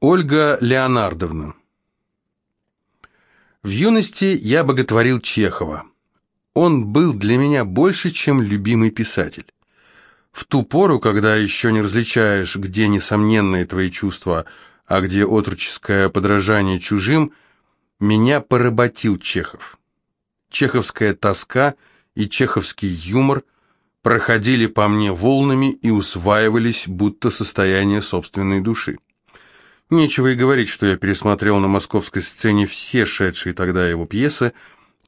Ольга Леонардовна В юности я боготворил Чехова. Он был для меня больше, чем любимый писатель. В ту пору, когда еще не различаешь, где несомненные твои чувства, а где отроческое подражание чужим, меня поработил Чехов. Чеховская тоска и чеховский юмор проходили по мне волнами и усваивались, будто состояние собственной души. Нечего и говорить, что я пересмотрел на московской сцене все шедшие тогда его пьесы,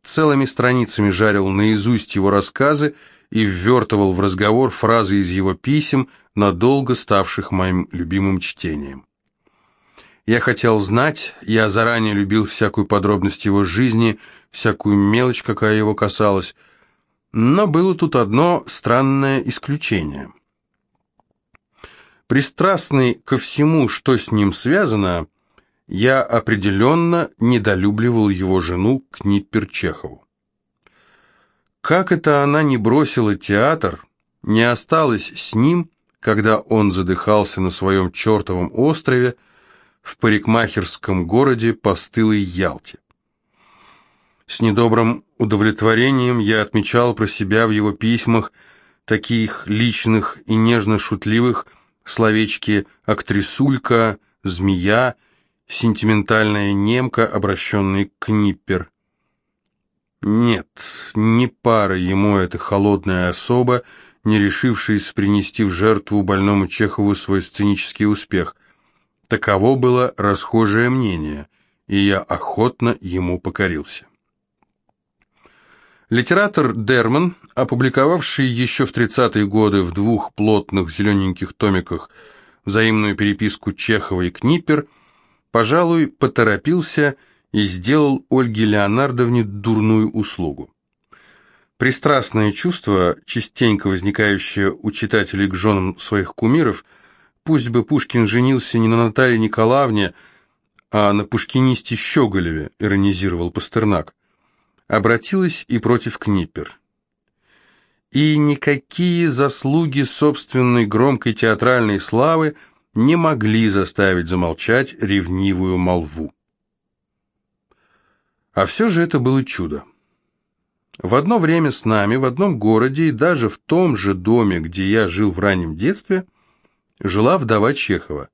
целыми страницами жарил наизусть его рассказы и ввертывал в разговор фразы из его писем, надолго ставших моим любимым чтением. Я хотел знать, я заранее любил всякую подробность его жизни, всякую мелочь, какая его касалась, но было тут одно странное исключение – Пристрастный ко всему, что с ним связано, я определенно недолюбливал его жену Книппер Чехову. Как это она не бросила театр, не осталась с ним, когда он задыхался на своем чертовом острове в парикмахерском городе постылой Ялте. С недобрым удовлетворением я отмечал про себя в его письмах, таких личных и нежно-шутливых, словечки «актрисулька», «змея», «сентиментальная немка», обращенный к Ниппер. Нет, не пара ему эта холодная особа, не решившись принести в жертву больному Чехову свой сценический успех. Таково было расхожее мнение, и я охотно ему покорился. Литератор Дерман, опубликовавший еще в 30-е годы в двух плотных зелененьких томиках взаимную переписку Чехова и Книпер, пожалуй, поторопился и сделал Ольге Леонардовне дурную услугу. Пристрастное чувство, частенько возникающее у читателей к женам своих кумиров, пусть бы Пушкин женился не на Наталье Николаевне, а на пушкинисте Щеголеве, иронизировал Пастернак обратилась и против Книпер. И никакие заслуги собственной громкой театральной славы не могли заставить замолчать ревнивую молву. А все же это было чудо. В одно время с нами, в одном городе и даже в том же доме, где я жил в раннем детстве, жила вдова Чехова.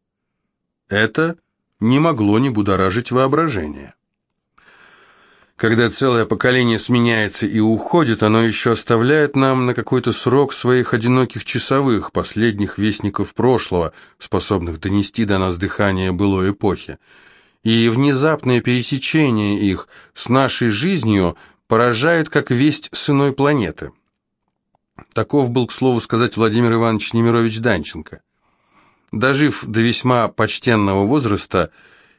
Это не могло не будоражить воображение. Когда целое поколение сменяется и уходит, оно еще оставляет нам на какой-то срок своих одиноких часовых, последних вестников прошлого, способных донести до нас дыхание былой эпохи. И внезапное пересечение их с нашей жизнью поражает как весть с иной планеты. Таков был, к слову сказать, Владимир Иванович Немирович Данченко. Дожив до весьма почтенного возраста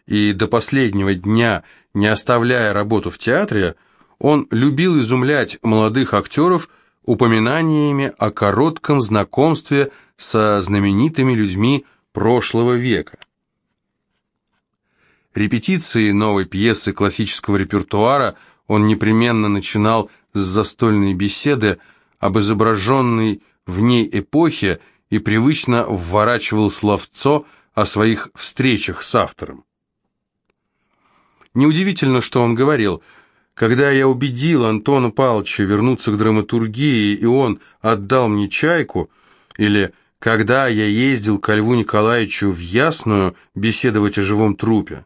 и до последнего дня – не оставляя работу в театре, он любил изумлять молодых актеров упоминаниями о коротком знакомстве со знаменитыми людьми прошлого века. Репетиции новой пьесы классического репертуара он непременно начинал с застольной беседы об изображенной в ней эпохе и привычно вворачивал словцо о своих встречах с автором. Неудивительно, что он говорил. Когда я убедил Антона Павловича вернуться к драматургии, и он отдал мне чайку, или когда я ездил к Льву Николаевичу в Ясную беседовать о живом трупе.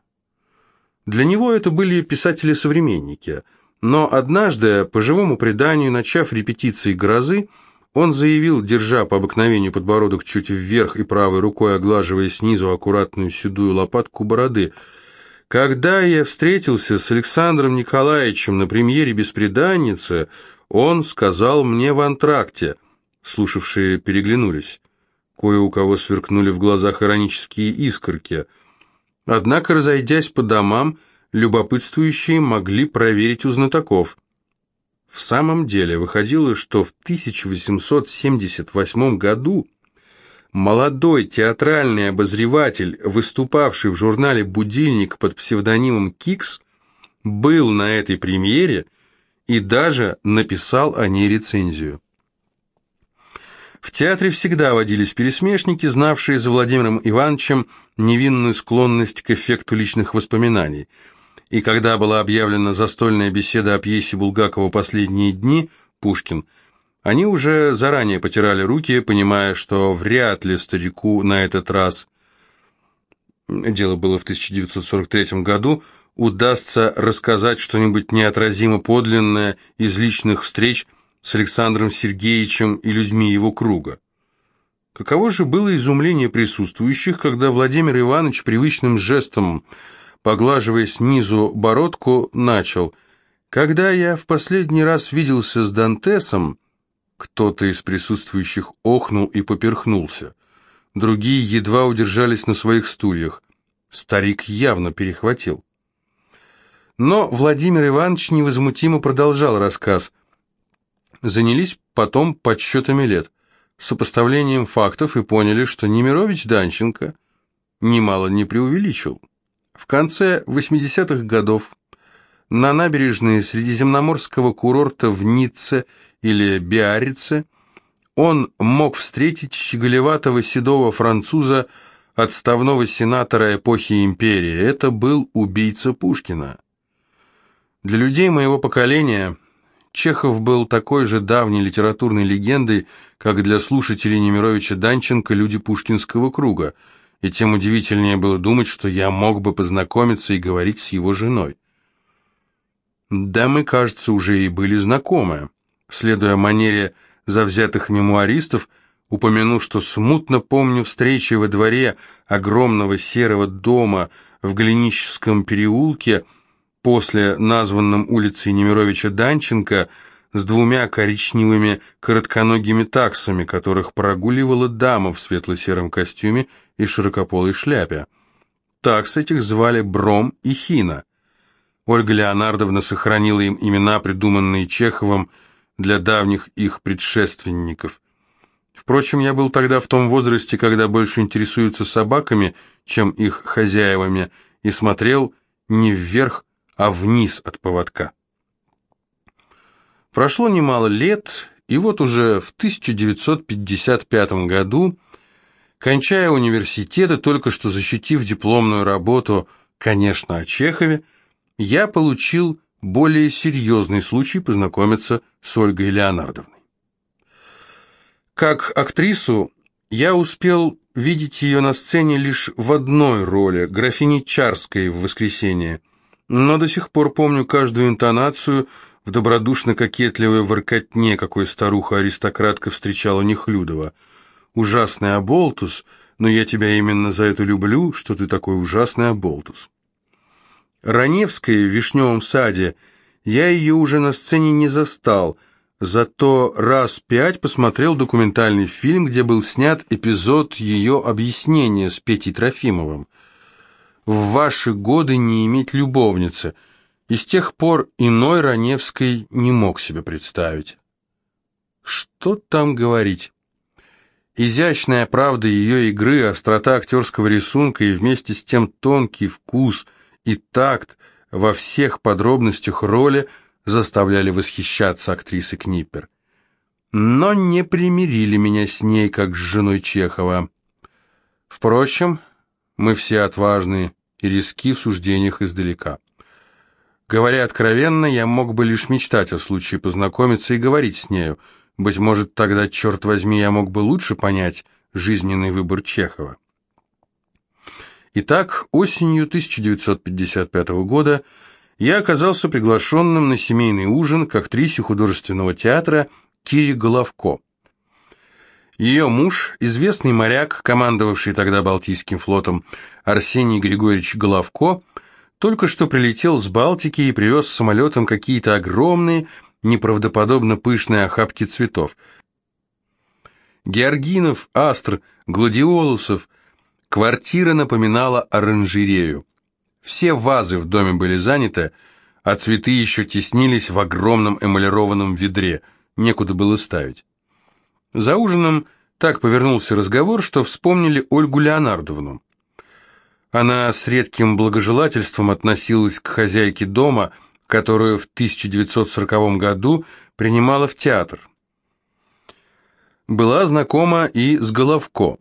Для него это были писатели-современники, но однажды, по живому преданию, начав репетиции «Грозы», он заявил, держа по обыкновению подбородок чуть вверх и правой рукой оглаживая снизу аккуратную седую лопатку бороды – когда я встретился с Александром Николаевичем на премьере «Беспреданницы», он сказал мне в антракте. Слушавшие переглянулись. Кое у кого сверкнули в глазах иронические искорки. Однако, разойдясь по домам, любопытствующие могли проверить у знатоков. В самом деле, выходило, что в 1878 году Молодой театральный обозреватель, выступавший в журнале «Будильник» под псевдонимом Кикс, был на этой премьере и даже написал о ней рецензию. В театре всегда водились пересмешники, знавшие за Владимиром Ивановичем невинную склонность к эффекту личных воспоминаний. И когда была объявлена застольная беседа о пьесе Булгакова «Последние дни», Пушкин, они уже заранее потирали руки, понимая, что вряд ли старику на этот раз, дело было в 1943 году, удастся рассказать что-нибудь неотразимо подлинное из личных встреч с Александром Сергеевичем и людьми его круга. Каково же было изумление присутствующих, когда Владимир Иванович привычным жестом, поглаживая снизу бородку, начал «Когда я в последний раз виделся с Дантесом, кто-то из присутствующих охнул и поперхнулся. Другие едва удержались на своих стульях. Старик явно перехватил. Но Владимир Иванович невозмутимо продолжал рассказ. Занялись потом подсчетами лет, сопоставлением фактов и поняли, что Немирович Данченко немало не преувеличил. В конце 80-х годов на набережной Средиземноморского курорта в Ницце или Биаррице он мог встретить щеголеватого седого француза, отставного сенатора эпохи империи. Это был убийца Пушкина. Для людей моего поколения Чехов был такой же давней литературной легендой, как для слушателей Немировича Данченко люди пушкинского круга, и тем удивительнее было думать, что я мог бы познакомиться и говорить с его женой. Да мы, кажется, уже и были знакомы. Следуя манере завзятых мемуаристов, упомяну, что смутно помню встречи во дворе огромного серого дома в Глиническом переулке после названном улицей Немировича Данченко с двумя коричневыми коротконогими таксами, которых прогуливала дама в светло-сером костюме и широкополой шляпе. Такс этих звали Бром и Хина. Ольга Леонардовна сохранила им имена, придуманные Чеховым для давних их предшественников. Впрочем, я был тогда в том возрасте, когда больше интересуются собаками, чем их хозяевами, и смотрел не вверх, а вниз от поводка. Прошло немало лет, и вот уже в 1955 году, кончая университет и только что защитив дипломную работу, конечно, о Чехове, я получил более серьезный случай познакомиться с Ольгой Леонардовной. Как актрису я успел видеть ее на сцене лишь в одной роли, графини Чарской в «Воскресенье», но до сих пор помню каждую интонацию в добродушно-кокетливой воркотне, какой старуха-аристократка встречала Нехлюдова. «Ужасный оболтус, но я тебя именно за это люблю, что ты такой ужасный оболтус». Раневской в «Вишневом саде» я ее уже на сцене не застал, зато раз пять посмотрел документальный фильм, где был снят эпизод ее объяснения с Петей Трофимовым. «В ваши годы не иметь любовницы», и с тех пор иной Раневской не мог себе представить. Что там говорить? Изящная правда ее игры, острота актерского рисунка и вместе с тем тонкий вкус – и такт во всех подробностях роли заставляли восхищаться актрисы Книппер. Но не примирили меня с ней, как с женой Чехова. Впрочем, мы все отважные и риски в суждениях издалека. Говоря откровенно, я мог бы лишь мечтать о случае познакомиться и говорить с нею. Быть может, тогда, черт возьми, я мог бы лучше понять жизненный выбор Чехова. Итак, осенью 1955 года я оказался приглашенным на семейный ужин к актрисе художественного театра Кире Головко. Ее муж, известный моряк, командовавший тогда Балтийским флотом, Арсений Григорьевич Головко, только что прилетел с Балтики и привез самолетом какие-то огромные, неправдоподобно пышные охапки цветов. Георгинов, астр, гладиолусов – Квартира напоминала оранжерею. Все вазы в доме были заняты, а цветы еще теснились в огромном эмалированном ведре, некуда было ставить. За ужином так повернулся разговор, что вспомнили Ольгу Леонардовну. Она с редким благожелательством относилась к хозяйке дома, которую в 1940 году принимала в театр. была знакома и с Головко.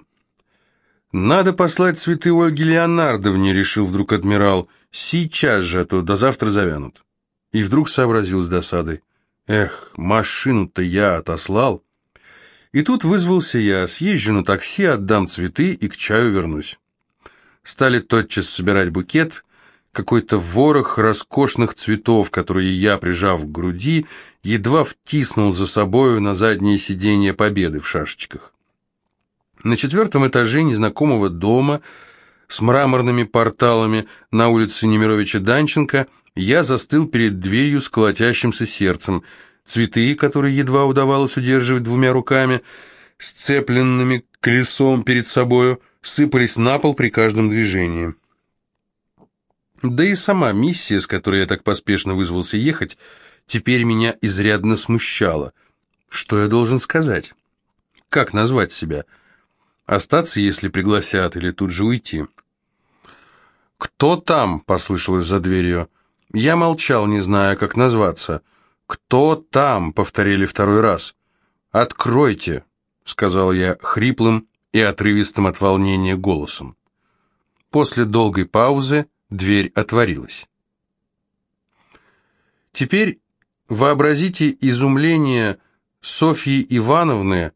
«Надо послать цветы Ольге Леонардовне», — решил вдруг адмирал. «Сейчас же, а то до завтра завянут». И вдруг сообразил с досадой. «Эх, машину-то я отослал». И тут вызвался я, съезжу на такси, отдам цветы и к чаю вернусь. Стали тотчас собирать букет, какой-то ворох роскошных цветов, которые я, прижав к груди, едва втиснул за собою на заднее сиденье Победы в шашечках. На четвертом этаже незнакомого дома с мраморными порталами на улице Немировича Данченко я застыл перед дверью с колотящимся сердцем. Цветы, которые едва удавалось удерживать двумя руками, сцепленными колесом перед собою, сыпались на пол при каждом движении. Да и сама миссия, с которой я так поспешно вызвался ехать, теперь меня изрядно смущала. Что я должен сказать? Как назвать себя? Остаться, если пригласят, или тут же уйти? «Кто там?» — послышалось за дверью. Я молчал, не зная, как назваться. «Кто там?» — повторили второй раз. «Откройте!» — сказал я хриплым и отрывистым от волнения голосом. После долгой паузы Дверь отворилась. Теперь вообразите изумление Софьи Ивановны,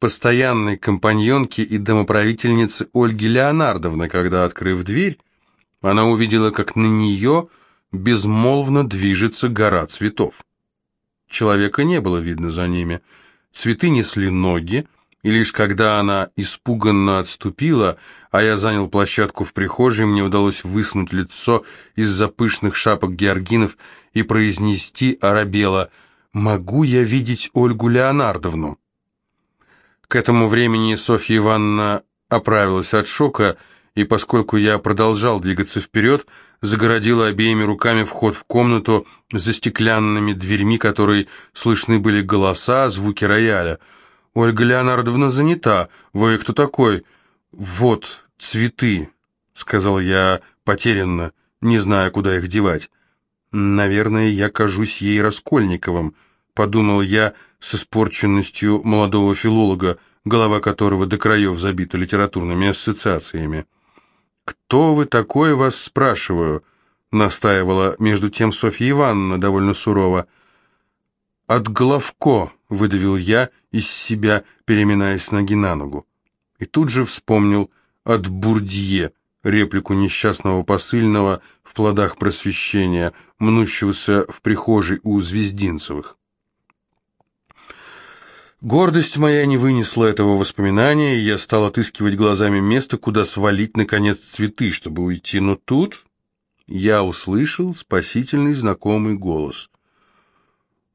постоянной компаньонки и домоправительницы Ольги Леонардовны, когда, открыв дверь, она увидела, как на нее безмолвно движется гора цветов. Человека не было видно за ними. Цветы несли ноги, и лишь когда она испуганно отступила, а я занял площадку в прихожей, мне удалось высунуть лицо из-за пышных шапок георгинов и произнести оробело «Могу я видеть Ольгу Леонардовну?» К этому времени Софья Ивановна оправилась от шока, и поскольку я продолжал двигаться вперед, загородила обеими руками вход в комнату за стеклянными дверьми, которые слышны были голоса, звуки рояля – «Ольга Леонардовна занята. Вы кто такой?» «Вот, цветы», — сказал я потерянно, не зная, куда их девать. «Наверное, я кажусь ей Раскольниковым», — подумал я с испорченностью молодого филолога, голова которого до краев забита литературными ассоциациями. «Кто вы такой, вас спрашиваю?» — настаивала между тем Софья Ивановна довольно сурово. «От Головко», — выдавил я из себя, переминаясь ноги на ногу. И тут же вспомнил «от Бурдье», реплику несчастного посыльного в плодах просвещения, мнущегося в прихожей у Звездинцевых. Гордость моя не вынесла этого воспоминания, и я стал отыскивать глазами место, куда свалить, наконец, цветы, чтобы уйти. Но тут я услышал спасительный знакомый голос.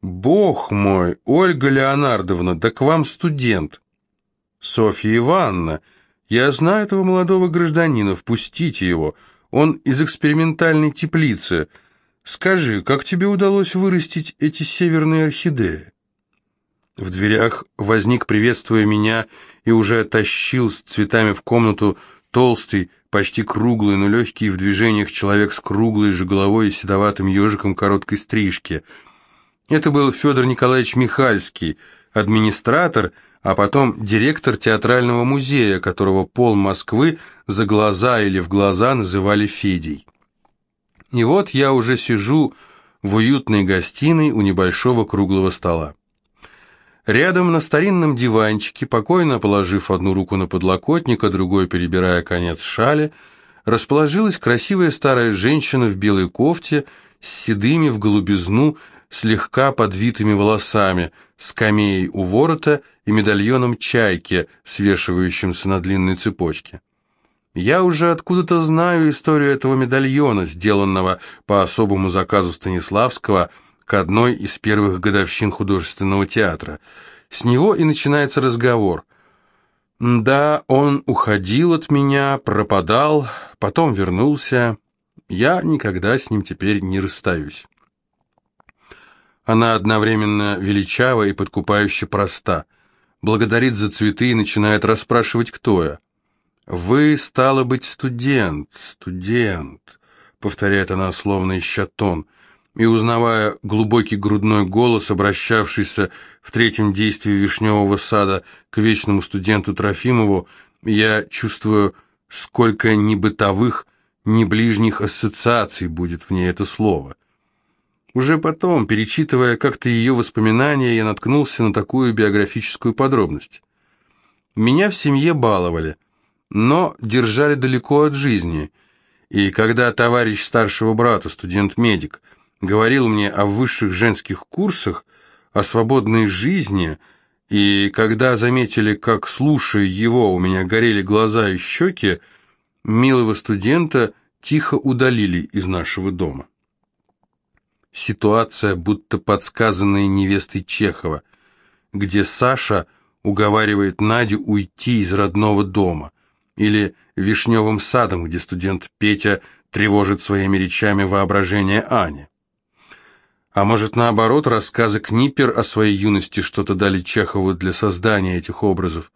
«Бог мой, Ольга Леонардовна, да к вам студент!» «Софья Ивановна, я знаю этого молодого гражданина, впустите его, он из экспериментальной теплицы. Скажи, как тебе удалось вырастить эти северные орхидеи?» В дверях возник, приветствуя меня, и уже тащил с цветами в комнату толстый, почти круглый, но легкий в движениях человек с круглой же головой и седоватым ежиком короткой стрижки – это был Федор Николаевич Михальский, администратор, а потом директор театрального музея, которого пол Москвы за глаза или в глаза называли Федей. И вот я уже сижу в уютной гостиной у небольшого круглого стола. Рядом на старинном диванчике, покойно положив одну руку на подлокотник, а другой перебирая конец шали, расположилась красивая старая женщина в белой кофте с седыми в голубизну слегка подвитыми волосами, скамеей у ворота и медальоном чайки, свешивающимся на длинной цепочке. Я уже откуда-то знаю историю этого медальона, сделанного по особому заказу Станиславского к одной из первых годовщин художественного театра. С него и начинается разговор. Да, он уходил от меня, пропадал, потом вернулся. Я никогда с ним теперь не расстаюсь. Она одновременно величава и подкупающе проста. Благодарит за цветы и начинает расспрашивать, кто я. «Вы, стало быть, студент, студент», — повторяет она, словно ища тон. И узнавая глубокий грудной голос, обращавшийся в третьем действии «Вишневого сада» к вечному студенту Трофимову, я чувствую, сколько ни бытовых, ни ближних ассоциаций будет в ней это слово. Уже потом, перечитывая как-то ее воспоминания, я наткнулся на такую биографическую подробность. Меня в семье баловали, но держали далеко от жизни, и когда товарищ старшего брата, студент-медик, говорил мне о высших женских курсах, о свободной жизни, и когда заметили, как, слушая его, у меня горели глаза и щеки, милого студента тихо удалили из нашего дома. Ситуация, будто подсказанная невестой Чехова, где Саша уговаривает Надю уйти из родного дома, или «Вишневым садом», где студент Петя тревожит своими речами воображение Ани. А может, наоборот, рассказы Книпер о своей юности что-то дали Чехову для создания этих образов.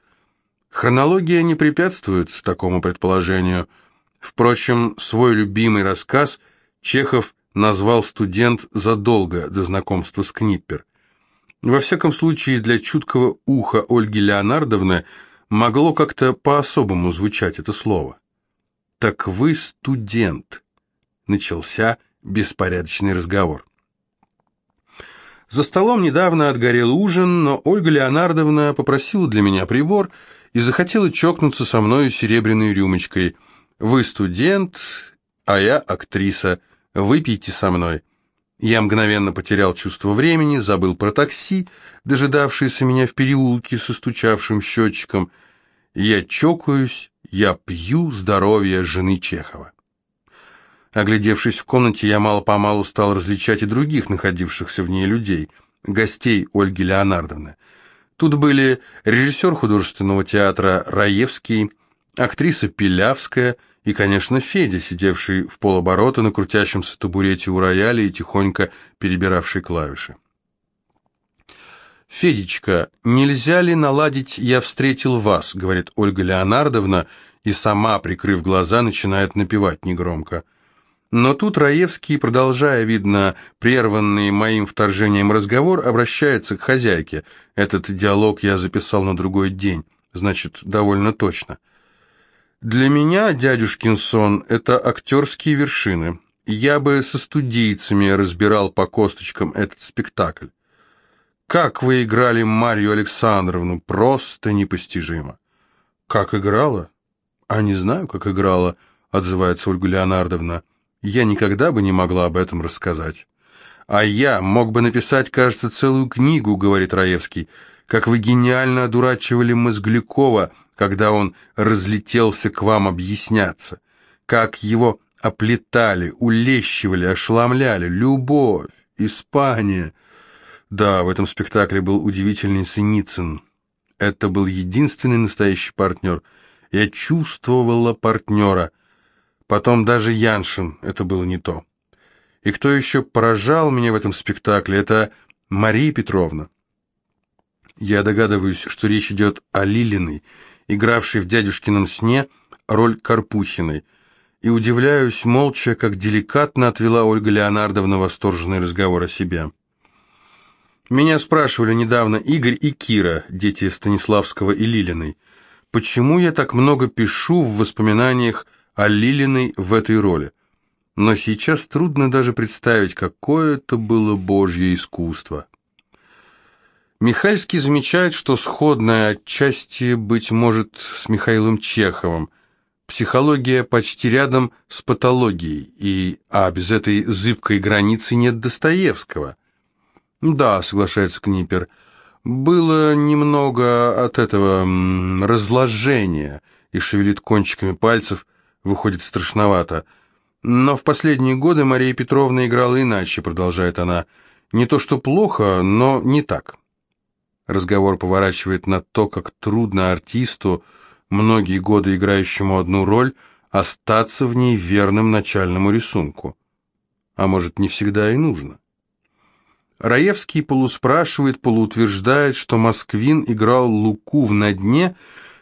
Хронология не препятствует такому предположению. Впрочем, свой любимый рассказ Чехов назвал «Студент» задолго до знакомства с Книппер. Во всяком случае, для чуткого уха Ольги Леонардовны могло как-то по-особому звучать это слово. «Так вы студент», — начался беспорядочный разговор. За столом недавно отгорел ужин, но Ольга Леонардовна попросила для меня прибор и захотела чокнуться со мною серебряной рюмочкой. «Вы студент, а я актриса. Выпейте со мной». Я мгновенно потерял чувство времени, забыл про такси, дожидавшееся меня в переулке со стучавшим счетчиком. Я чокаюсь, я пью здоровье жены Чехова. Оглядевшись в комнате, я мало-помалу стал различать и других находившихся в ней людей, гостей Ольги Леонардовны. Тут были режиссер художественного театра Раевский, актриса Пилявская и, конечно, Федя, сидевший в полоборота на крутящемся табурете у рояля и тихонько перебиравший клавиши. «Федечка, нельзя ли наладить «Я встретил вас», — говорит Ольга Леонардовна, и сама, прикрыв глаза, начинает напевать негромко — но тут Раевский, продолжая, видно, прерванный моим вторжением разговор, обращается к хозяйке. Этот диалог я записал на другой день, значит, довольно точно. Для меня, дядюшкин сон, это актерские вершины. Я бы со студийцами разбирал по косточкам этот спектакль. Как вы играли Марию Александровну, просто непостижимо. Как играла? А не знаю, как играла, отзывается Ольга Леонардовна. Я никогда бы не могла об этом рассказать. А я мог бы написать, кажется, целую книгу, говорит Раевский, как вы гениально одурачивали Мозглякова, когда он разлетелся к вам объясняться, как его оплетали, улещивали, ошеломляли, любовь, Испания. Да, в этом спектакле был удивительный Синицын. Это был единственный настоящий партнер. Я чувствовала партнера, Потом даже Яншин, это было не то. И кто еще поражал меня в этом спектакле, это Мария Петровна. Я догадываюсь, что речь идет о Лилиной, игравшей в «Дядюшкином сне» роль Карпухиной, и удивляюсь молча, как деликатно отвела Ольга Леонардовна восторженный разговор о себе. Меня спрашивали недавно Игорь и Кира, дети Станиславского и Лилиной, почему я так много пишу в воспоминаниях о Лилиной в этой роли. Но сейчас трудно даже представить, какое это было божье искусство. Михальский замечает, что сходное отчасти, быть может, с Михаилом Чеховым. Психология почти рядом с патологией, и, а без этой зыбкой границы нет Достоевского. Да, соглашается Книпер, было немного от этого разложения, и шевелит кончиками пальцев, выходит страшновато. Но в последние годы Мария Петровна играла иначе, продолжает она. Не то что плохо, но не так. Разговор поворачивает на то, как трудно артисту, многие годы играющему одну роль, остаться в ней верным начальному рисунку. А может, не всегда и нужно. Раевский полуспрашивает, полуутверждает, что Москвин играл Луку в «На дне»,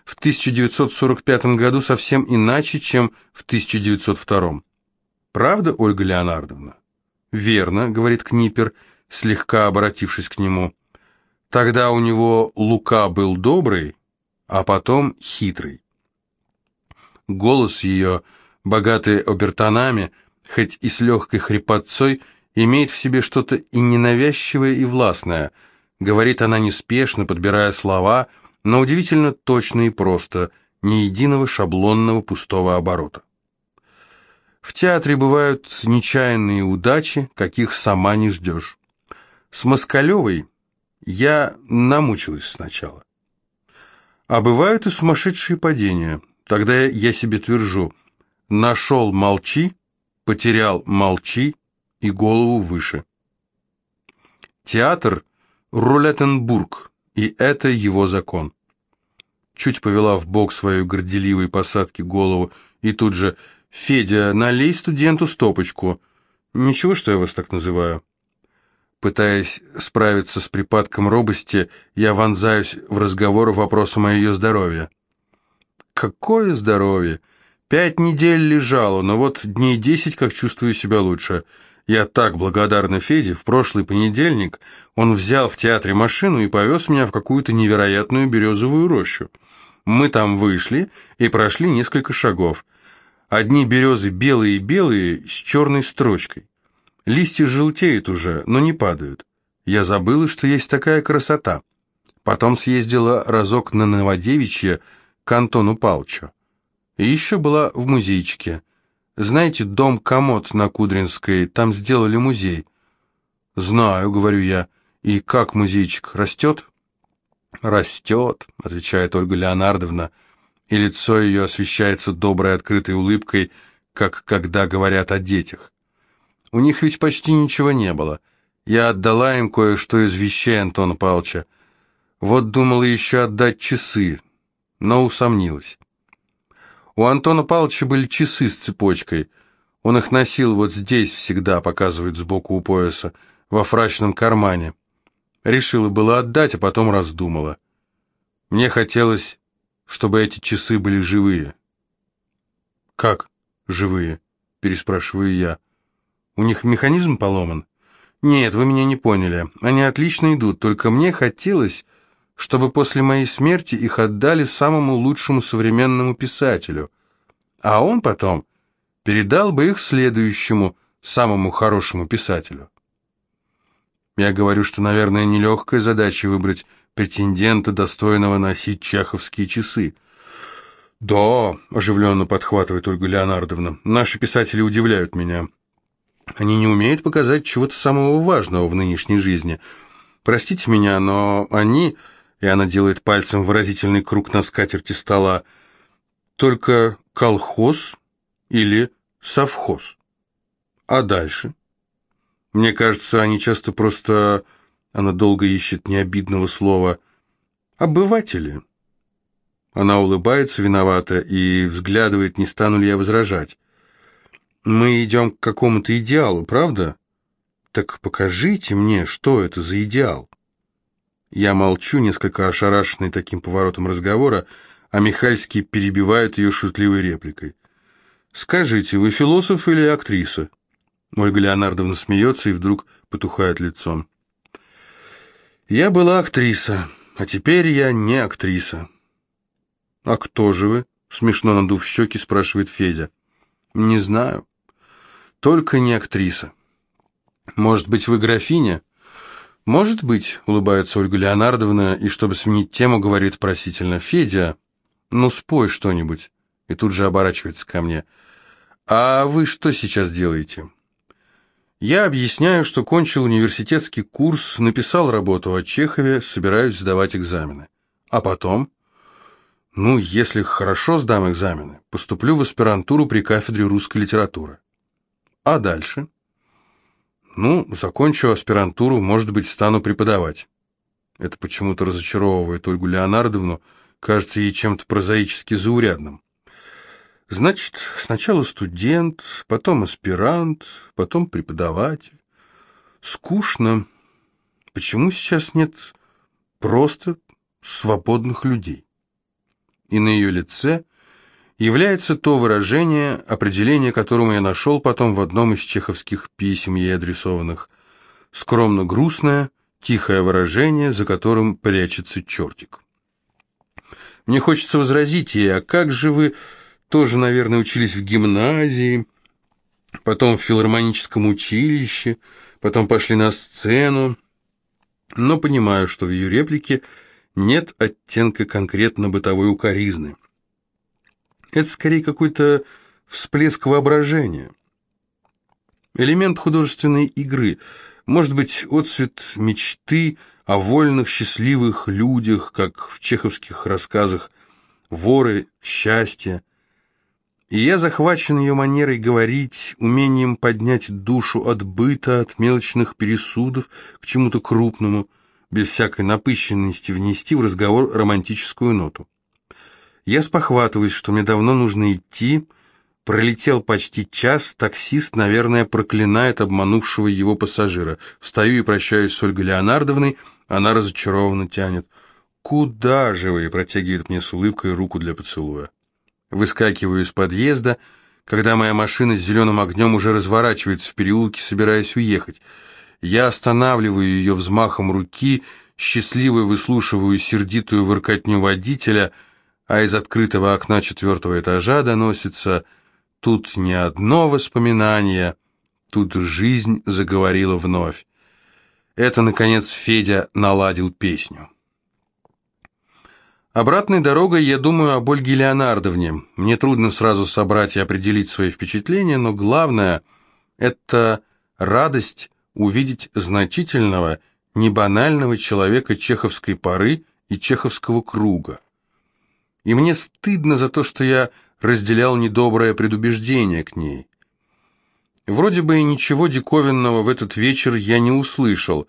в 1945 году совсем иначе, чем в 1902. Правда, Ольга Леонардовна? Верно, говорит Книпер, слегка обратившись к нему. Тогда у него Лука был добрый, а потом хитрый. Голос ее, богатый обертонами, хоть и с легкой хрипотцой, имеет в себе что-то и ненавязчивое, и властное. Говорит она неспешно, подбирая слова, но удивительно точно и просто, ни единого шаблонного пустого оборота. В театре бывают нечаянные удачи, каких сама не ждешь. С Москалевой я намучилась сначала. А бывают и сумасшедшие падения. Тогда я себе твержу, нашел – молчи, потерял – молчи и голову выше. Театр – Рулеттенбург, и это его закон. Чуть повела в бок свою горделивой посадки голову и тут же «Федя, налей студенту стопочку». «Ничего, что я вас так называю?» Пытаясь справиться с припадком робости, я вонзаюсь в разговор вопросом о ее здоровье. Какое здоровье! Пять недель лежала, но вот дней десять, как чувствую себя лучше. Я так благодарна Феде. В прошлый понедельник он взял в театре машину и повез меня в какую-то невероятную березовую рощу. Мы там вышли и прошли несколько шагов. Одни березы белые-белые с черной строчкой. Листья желтеют уже, но не падают. Я забыла, что есть такая красота. Потом съездила разок на Новодевичье к Антону Палчу. И еще была в музейчике. Знаете, дом Комод на Кудринской, там сделали музей. Знаю, говорю я. И как музейчик, растет? Растет, отвечает Ольга Леонардовна, и лицо ее освещается доброй открытой улыбкой, как когда говорят о детях. У них ведь почти ничего не было. Я отдала им кое-что из вещей Антона Павловича. Вот думала еще отдать часы, но усомнилась. У Антона Павловича были часы с цепочкой. Он их носил вот здесь всегда, показывает сбоку у пояса, во фрачном кармане. Решила было отдать, а потом раздумала. Мне хотелось, чтобы эти часы были живые. «Как живые?» – переспрашиваю я. У них механизм поломан? Нет, вы меня не поняли. Они отлично идут, только мне хотелось, чтобы после моей смерти их отдали самому лучшему современному писателю. А он потом передал бы их следующему, самому хорошему писателю. Я говорю, что, наверное, нелегкая задача выбрать претендента, достойного носить чаховские часы. «Да», — оживленно подхватывает Ольга Леонардовна, — «наши писатели удивляют меня. Они не умеют показать чего-то самого важного в нынешней жизни. Простите меня, но они, и она делает пальцем выразительный круг на скатерти стола, только колхоз или совхоз. А дальше? Мне кажется, они часто просто... Она долго ищет необидного слова. Обыватели. Она улыбается виновато и взглядывает, не стану ли я возражать. Мы идем к какому-то идеалу, правда? Так покажите мне, что это за идеал. Я молчу, несколько ошарашенный таким поворотом разговора, а Михальский перебивает ее шутливой репликой. «Скажите, вы философ или актриса?» Ольга Леонардовна смеется и вдруг потухает лицом. «Я была актриса, а теперь я не актриса». «А кто же вы?» — смешно надув щеки, спрашивает Федя. «Не знаю. Только не актриса. Может быть, вы графиня? Может быть, улыбается Ольга Леонардовна, и чтобы сменить тему, говорит просительно, Федя, ну спой что-нибудь. И тут же оборачивается ко мне. А вы что сейчас делаете? Я объясняю, что кончил университетский курс, написал работу о Чехове, собираюсь сдавать экзамены. А потом? Ну, если хорошо сдам экзамены, поступлю в аспирантуру при кафедре русской литературы. А дальше? Ну, закончу аспирантуру, может быть, стану преподавать. Это почему-то разочаровывает Ольгу Леонардовну, кажется ей чем-то прозаически заурядным. Значит, сначала студент, потом аспирант, потом преподаватель. Скучно. Почему сейчас нет просто свободных людей? И на ее лице является то выражение, определение которому я нашел потом в одном из чеховских писем ей адресованных. Скромно грустное, тихое выражение, за которым прячется чертик. Мне хочется возразить ей, а как же вы тоже, наверное, учились в гимназии, потом в филармоническом училище, потом пошли на сцену, но понимаю, что в ее реплике нет оттенка конкретно бытовой укоризны. Это скорее какой-то всплеск воображения. Элемент художественной игры, может быть, отцвет мечты о вольных счастливых людях, как в чеховских рассказах «Воры счастья». И я захвачен ее манерой говорить, умением поднять душу от быта, от мелочных пересудов к чему-то крупному, без всякой напыщенности внести в разговор романтическую ноту. Я спохватываюсь, что мне давно нужно идти. Пролетел почти час, таксист, наверное, проклинает обманувшего его пассажира. Встаю и прощаюсь с Ольгой Леонардовной, она разочарованно тянет. «Куда же вы?» – протягивает мне с улыбкой руку для поцелуя. Выскакиваю из подъезда, когда моя машина с зеленым огнем уже разворачивается в переулке, собираясь уехать. Я останавливаю ее взмахом руки, счастливо выслушиваю сердитую воркотню водителя – а из открытого окна четвертого этажа доносится «Тут не одно воспоминание, тут жизнь заговорила вновь». Это, наконец, Федя наладил песню. Обратной дорогой я думаю об Ольге Леонардовне. Мне трудно сразу собрать и определить свои впечатления, но главное – это радость увидеть значительного, небанального человека чеховской поры и чеховского круга и мне стыдно за то, что я разделял недоброе предубеждение к ней. Вроде бы и ничего диковинного в этот вечер я не услышал,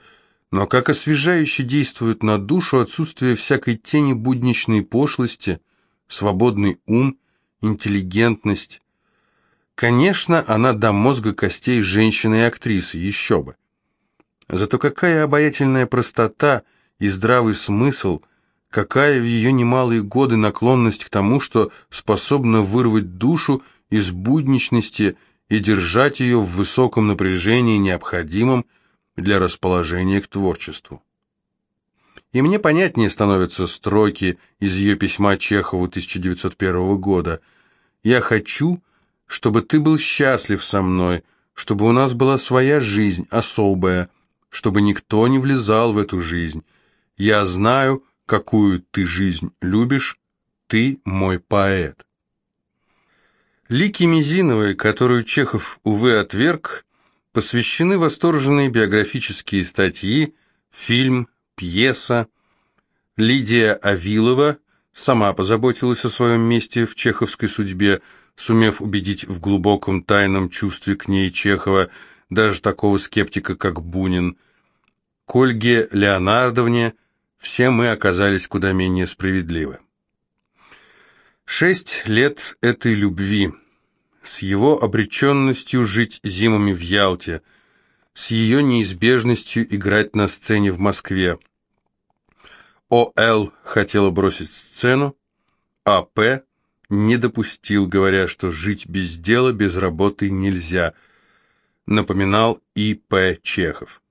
но как освежающе действует на душу отсутствие всякой тени будничной пошлости, свободный ум, интеллигентность. Конечно, она до мозга костей женщины и актрисы, еще бы. Зато какая обаятельная простота и здравый смысл – какая в ее немалые годы наклонность к тому, что способна вырвать душу из будничности и держать ее в высоком напряжении, необходимом для расположения к творчеству. И мне понятнее становятся строки из ее письма Чехову 1901 года. «Я хочу, чтобы ты был счастлив со мной, чтобы у нас была своя жизнь, особая, чтобы никто не влезал в эту жизнь. Я знаю, какую ты жизнь любишь, ты мой поэт. Лики Мизиновой, которую Чехов, увы, отверг, посвящены восторженные биографические статьи, фильм, пьеса. Лидия Авилова сама позаботилась о своем месте в чеховской судьбе, сумев убедить в глубоком тайном чувстве к ней Чехова, даже такого скептика, как Бунин. К Ольге Леонардовне – все мы оказались куда менее справедливы. Шесть лет этой любви, с его обреченностью жить зимами в Ялте, с ее неизбежностью играть на сцене в Москве. О.Л. хотела бросить сцену, а П. не допустил, говоря, что жить без дела, без работы нельзя, напоминал И. П. Чехов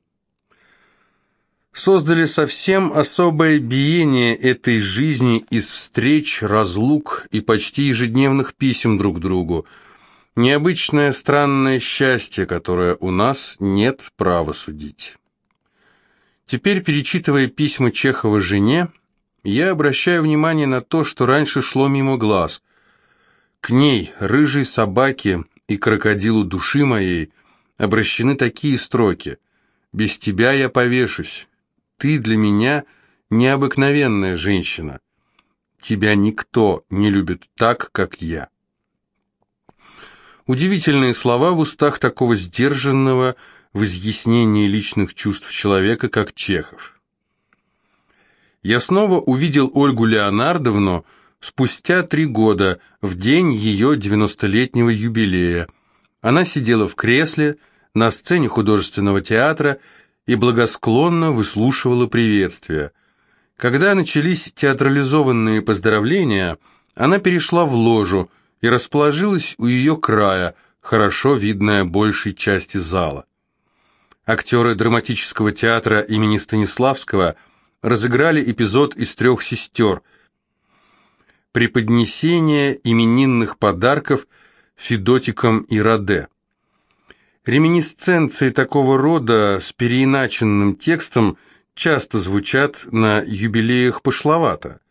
создали совсем особое биение этой жизни из встреч, разлук и почти ежедневных писем друг другу. Необычное странное счастье, которое у нас нет права судить. Теперь, перечитывая письма Чехова жене, я обращаю внимание на то, что раньше шло мимо глаз. К ней, рыжей собаке и крокодилу души моей, обращены такие строки «Без тебя я повешусь, ты для меня необыкновенная женщина. Тебя никто не любит так, как я. Удивительные слова в устах такого сдержанного в изъяснении личных чувств человека, как Чехов. Я снова увидел Ольгу Леонардовну спустя три года, в день ее девяностолетнего юбилея. Она сидела в кресле на сцене художественного театра и благосклонно выслушивала приветствия. Когда начались театрализованные поздравления, она перешла в ложу и расположилась у ее края, хорошо видная большей части зала. Актеры драматического театра имени Станиславского разыграли эпизод из «Трех сестер», преподнесение именинных подарков Федотикам и Раде. Реминисценции такого рода с переиначенным текстом часто звучат на юбилеях пошловато.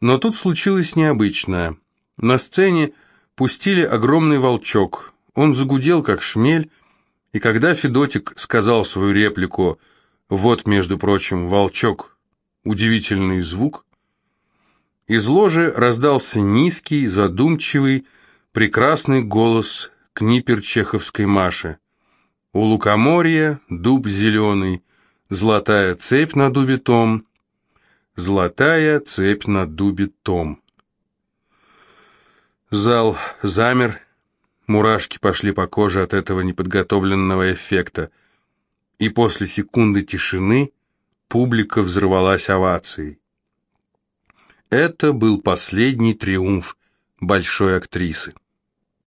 Но тут случилось необычное. На сцене пустили огромный волчок. Он загудел, как шмель, и когда Федотик сказал свою реплику «Вот, между прочим, волчок, удивительный звук», из ложи раздался низкий, задумчивый, прекрасный голос книпер чеховской Маши. У лукоморья дуб зеленый, золотая цепь на дубе том, золотая цепь на дубе том. Зал замер, мурашки пошли по коже от этого неподготовленного эффекта, и после секунды тишины публика взорвалась овацией. Это был последний триумф большой актрисы.